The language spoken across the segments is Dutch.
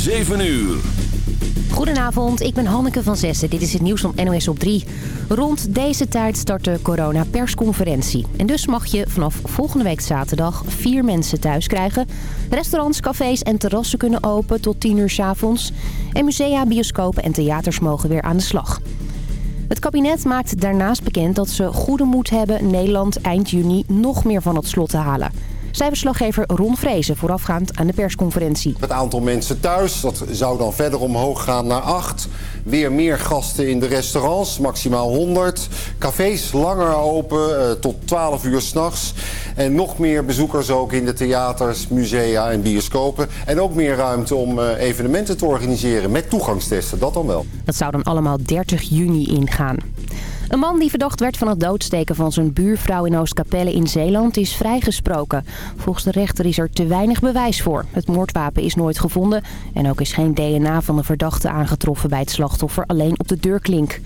7 uur. Goedenavond, ik ben Hanneke van Zessen. Dit is het nieuws van NOS op 3. Rond deze tijd start de corona-persconferentie. En dus mag je vanaf volgende week zaterdag vier mensen thuis krijgen. Restaurants, cafés en terrassen kunnen open tot 10 uur s avonds. En musea, bioscopen en theaters mogen weer aan de slag. Het kabinet maakt daarnaast bekend dat ze goede moed hebben Nederland eind juni nog meer van het slot te halen. Zij Ron Vrezen voorafgaand aan de persconferentie. Het aantal mensen thuis, dat zou dan verder omhoog gaan naar 8. Weer meer gasten in de restaurants, maximaal 100. Cafés langer open, eh, tot 12 uur s'nachts. En nog meer bezoekers ook in de theaters, musea en bioscopen. En ook meer ruimte om eh, evenementen te organiseren met toegangstesten, dat dan wel. Dat zou dan allemaal 30 juni ingaan. Een man die verdacht werd van het doodsteken van zijn buurvrouw in Oostkapelle in Zeeland is vrijgesproken. Volgens de rechter is er te weinig bewijs voor. Het moordwapen is nooit gevonden en ook is geen DNA van de verdachte aangetroffen bij het slachtoffer, alleen op de deurklink.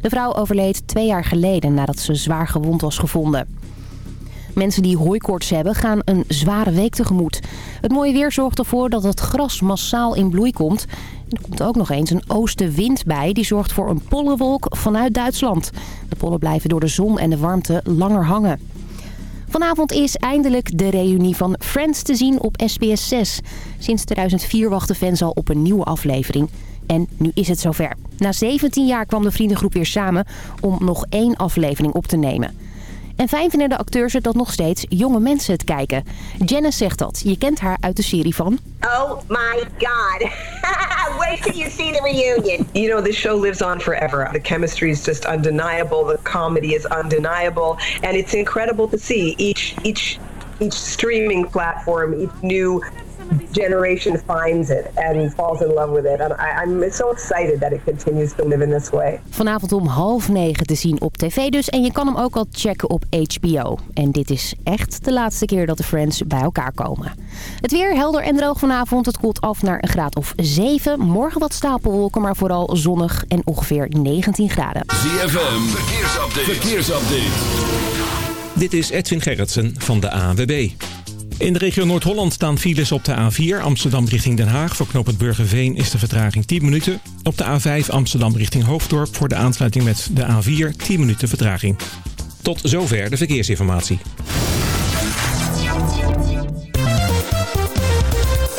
De vrouw overleed twee jaar geleden nadat ze zwaar gewond was gevonden. Mensen die hooikoorts hebben gaan een zware week tegemoet. Het mooie weer zorgt ervoor dat het gras massaal in bloei komt. Er komt ook nog eens een oostenwind bij. Die zorgt voor een pollenwolk vanuit Duitsland. De pollen blijven door de zon en de warmte langer hangen. Vanavond is eindelijk de reunie van Friends te zien op SBS 6. Sinds 2004 wachten fans al op een nieuwe aflevering. En nu is het zover. Na 17 jaar kwam de vriendengroep weer samen om nog één aflevering op te nemen. En fijn vinden de acteurs het dat nog steeds jonge mensen het kijken. Janice zegt dat. Je kent haar uit de serie van... Oh my god. Wait till you see the reunion. You know, this show lives on forever. The chemistry is just undeniable. The comedy is undeniable. And it's incredible to see each, each, each streaming platform, each new generation finds it and falls in love with it. And I, I'm so excited that it continues to live in this way. Vanavond om half negen te zien op tv dus. En je kan hem ook al checken op HBO. En dit is echt de laatste keer dat de Friends bij elkaar komen. Het weer helder en droog vanavond. Het koelt af naar een graad of 7. Morgen wat stapelwolken, maar vooral zonnig en ongeveer 19 graden. ZFM, verkeersupdate. verkeersupdate. Dit is Edwin Gerritsen van de AWB. In de regio Noord-Holland staan files op de A4 Amsterdam richting Den Haag. Voor knooppunt Burgerveen is de vertraging 10 minuten. Op de A5 Amsterdam richting Hoofddorp voor de aansluiting met de A4 10 minuten vertraging. Tot zover de verkeersinformatie.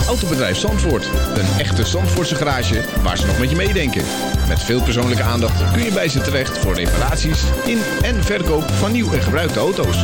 Autobedrijf Zandvoort. Een echte Zandvoortse garage waar ze nog met je meedenken. Met veel persoonlijke aandacht kun je bij ze terecht voor reparaties in en verkoop van nieuw en gebruikte auto's.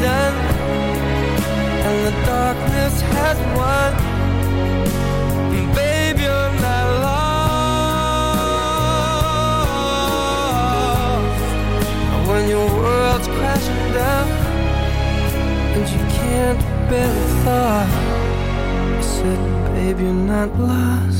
done and the darkness has won. Babe, you're not lost. When your world's crashing down and you can't bear the thought, I said, Babe, you're not lost.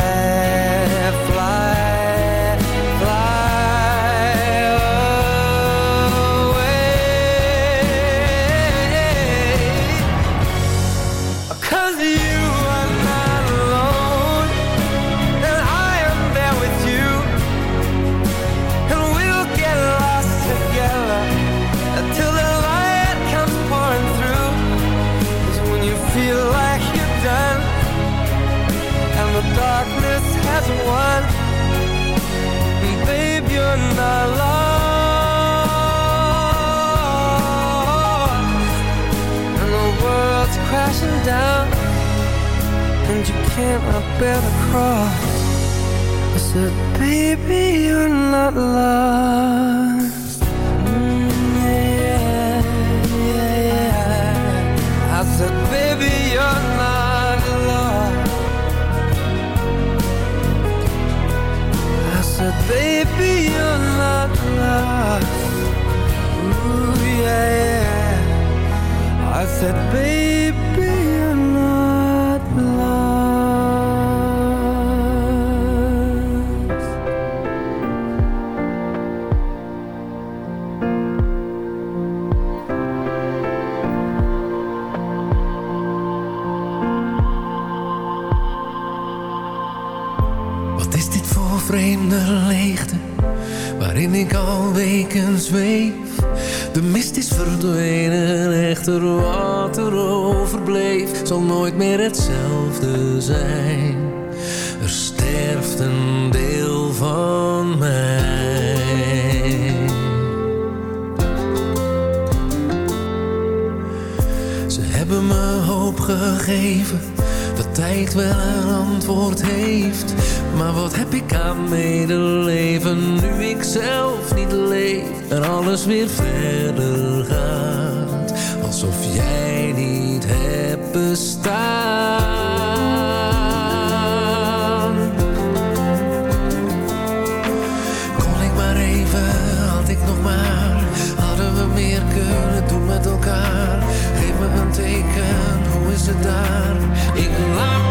Ze hebben me hoop gegeven dat tijd wel een antwoord heeft. Maar wat heb ik aan medeleven nu ik zelf niet leef en alles weer verder gaat. Alsof jij niet hebt bestaan. Kon ik maar even, had ik nog maar, hadden we meer kunnen doen met elkaar. Teken, hoe is het daar? Ik laat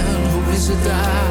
hoe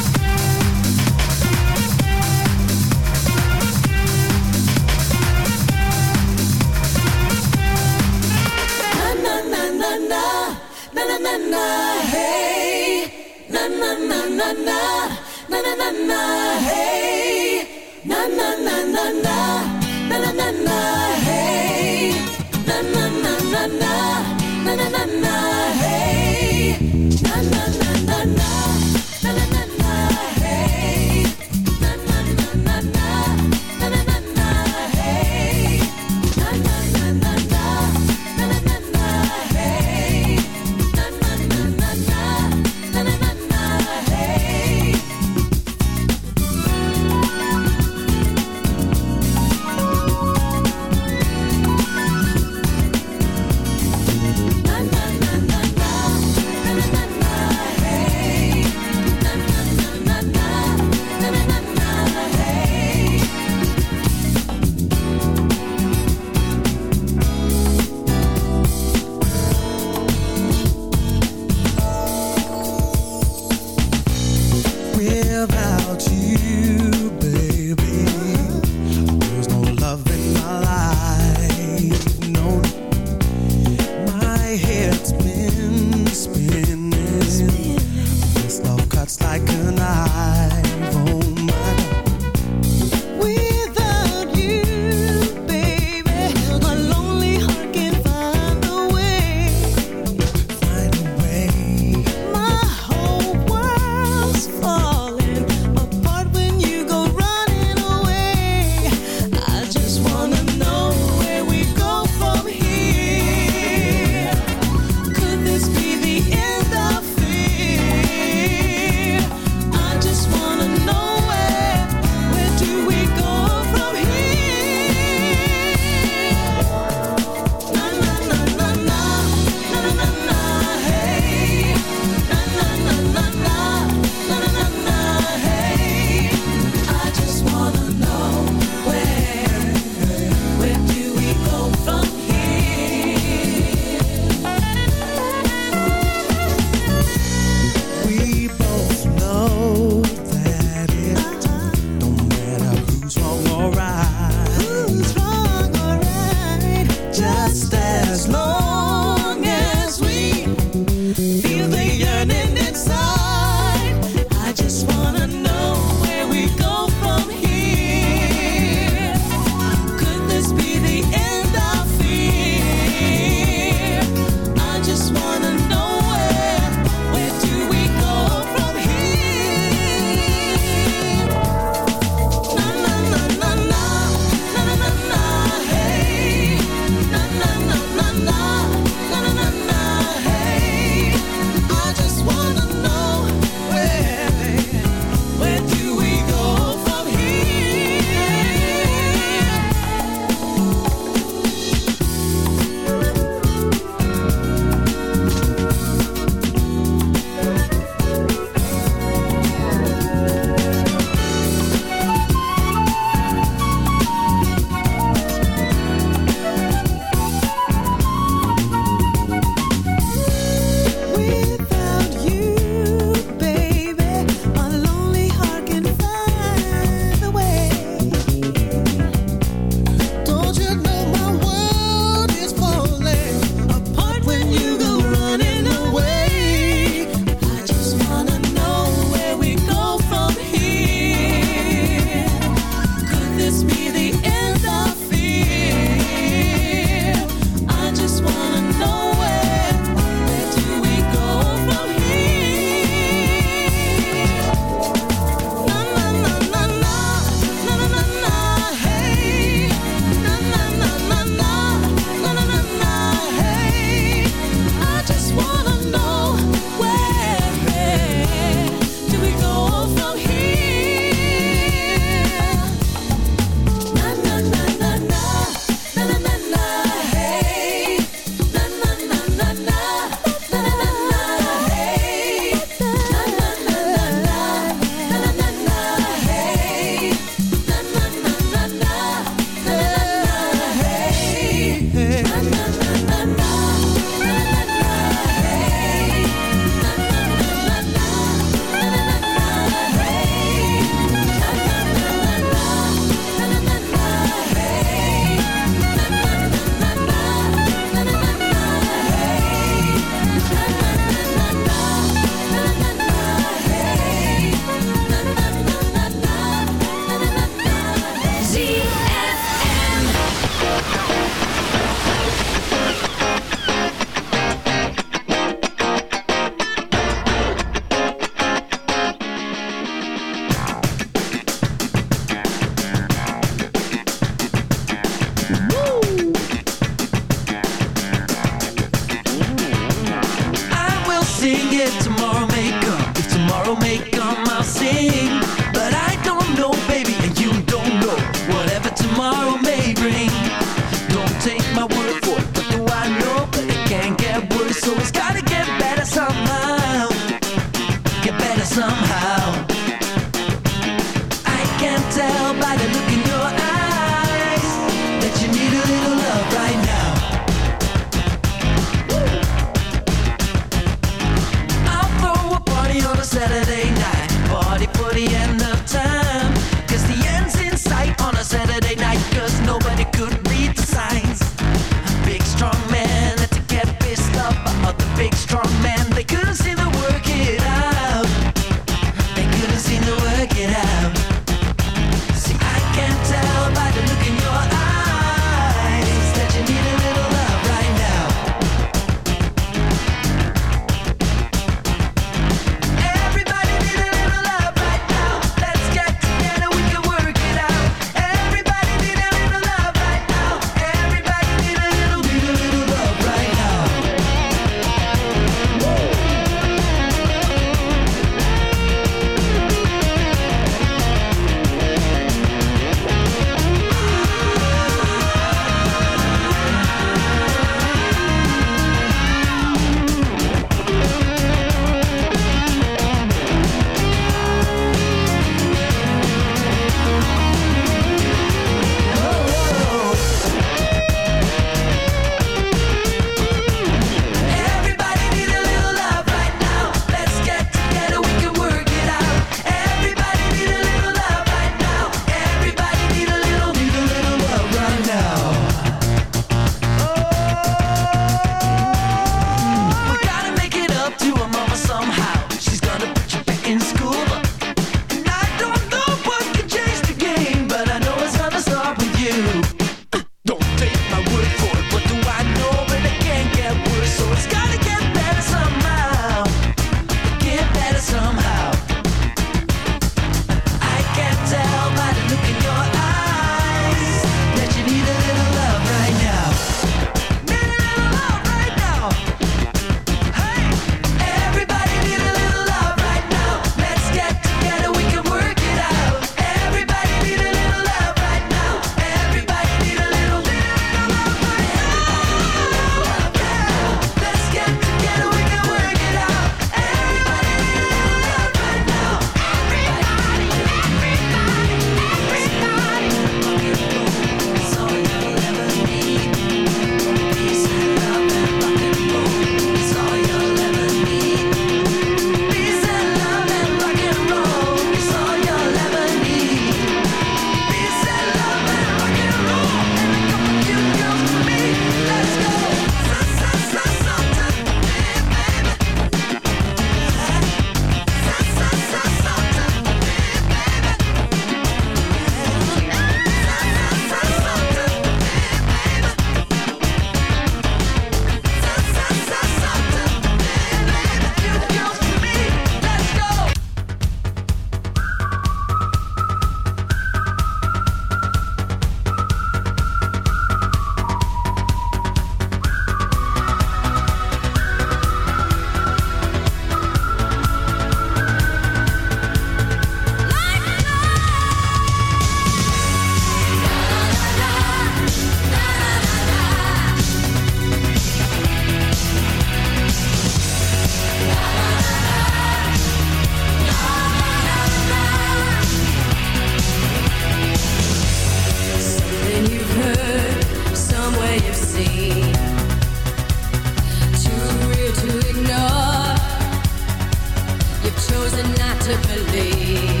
ultimately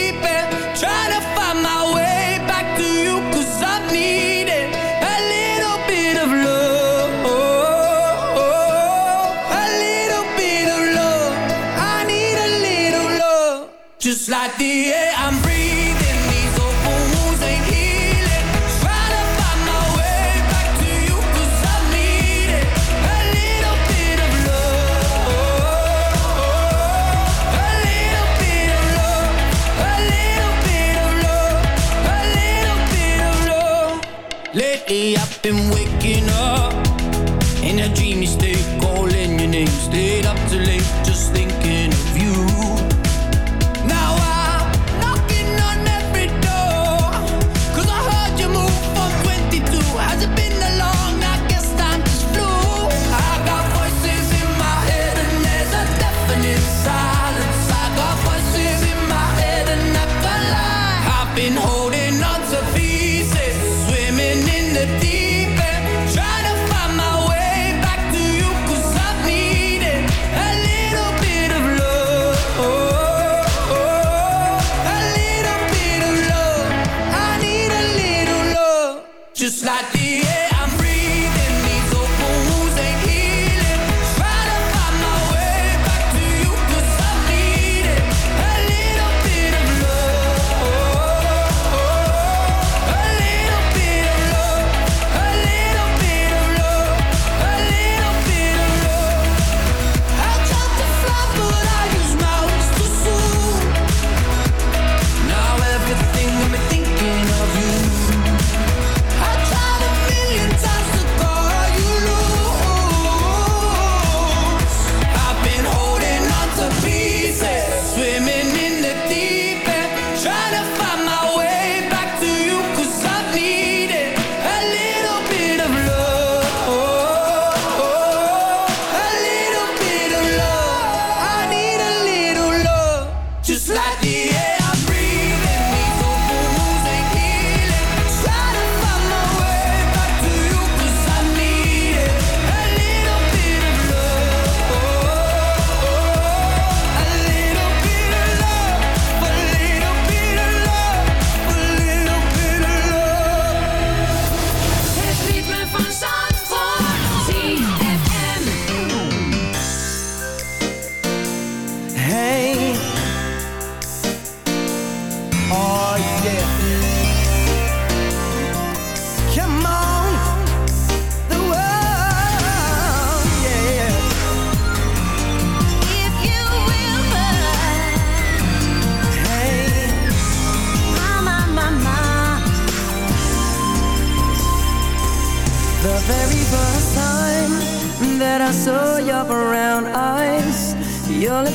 at the end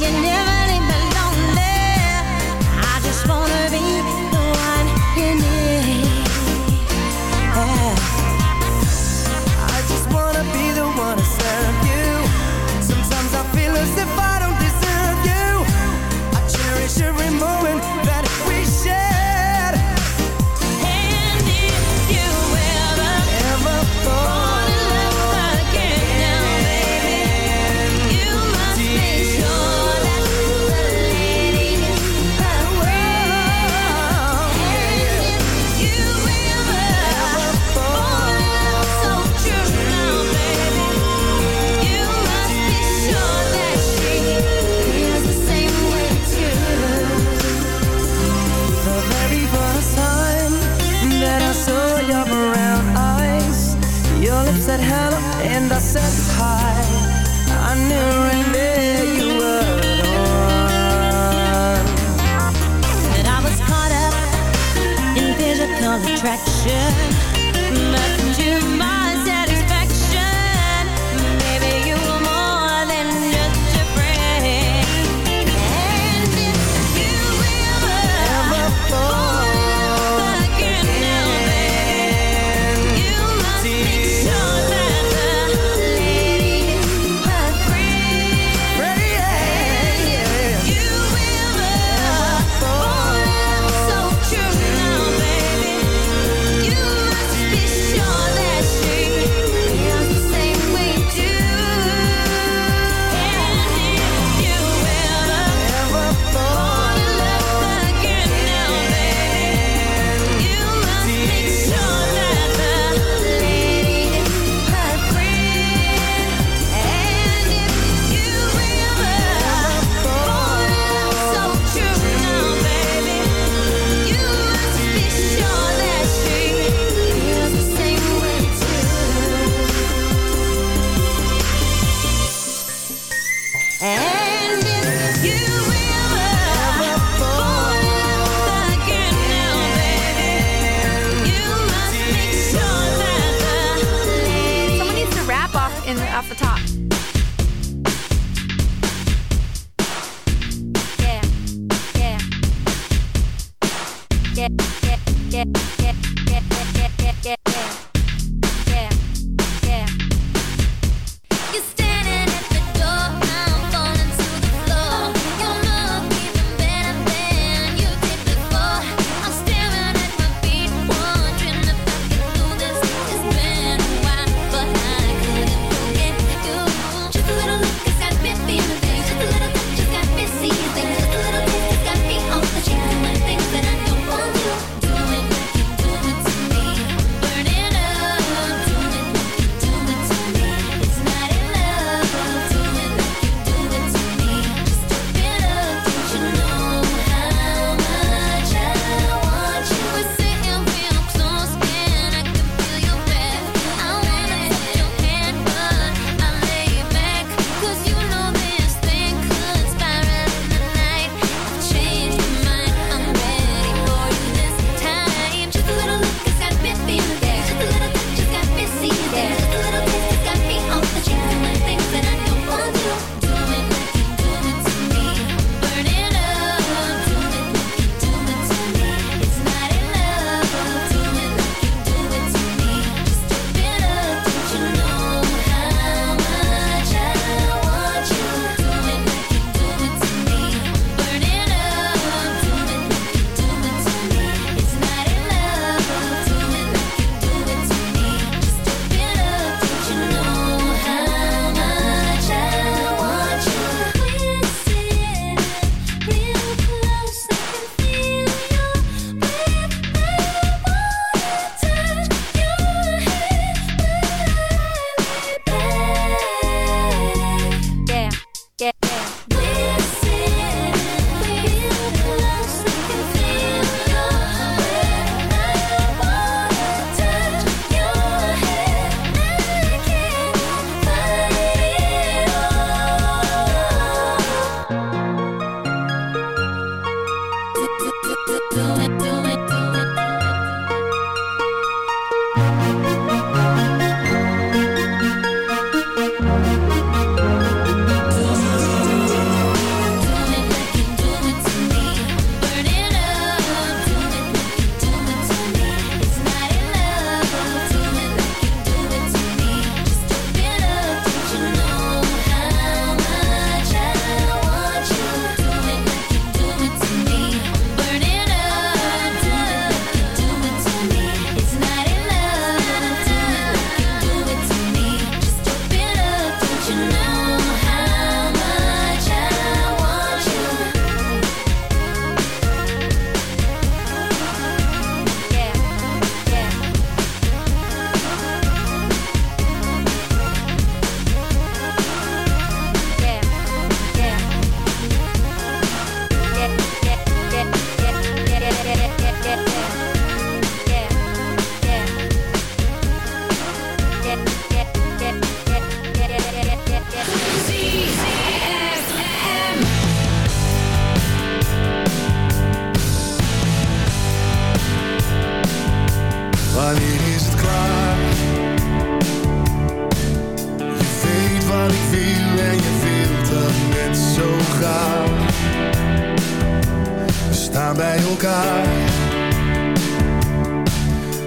you never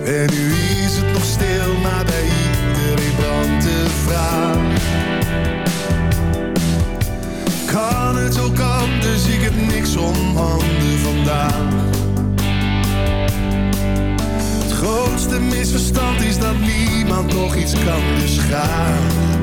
En nu is het nog stil, maar bij iedereen brandt de vraag. Kan het ook dus ik heb niks om handen vandaag. Het grootste misverstand is dat niemand nog iets kan, dus.